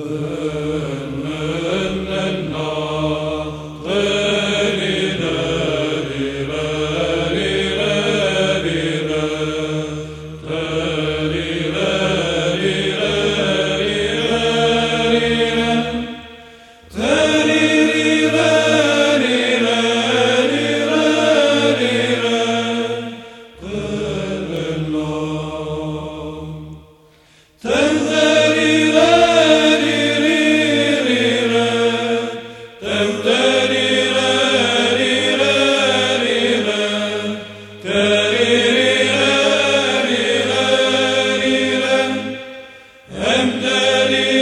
Amen. Tendere